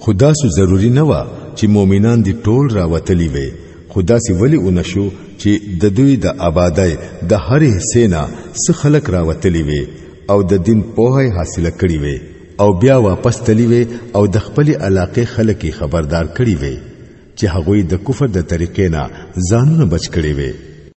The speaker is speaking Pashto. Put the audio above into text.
خدا سو ضروری نه وا چې مؤمنان دی ټول راوتلی وي خدا سی ولی اونشو چې د دوی د آبادای د هر حصے نه څه خلق راوتلی وي او د دین په حاصل کړی وي او بیا واپس تلی وي او د خپل علاقې خلک خبردار کړی وي چې هغوی د کفر د طریقې نه ځانونه بچ کړی وي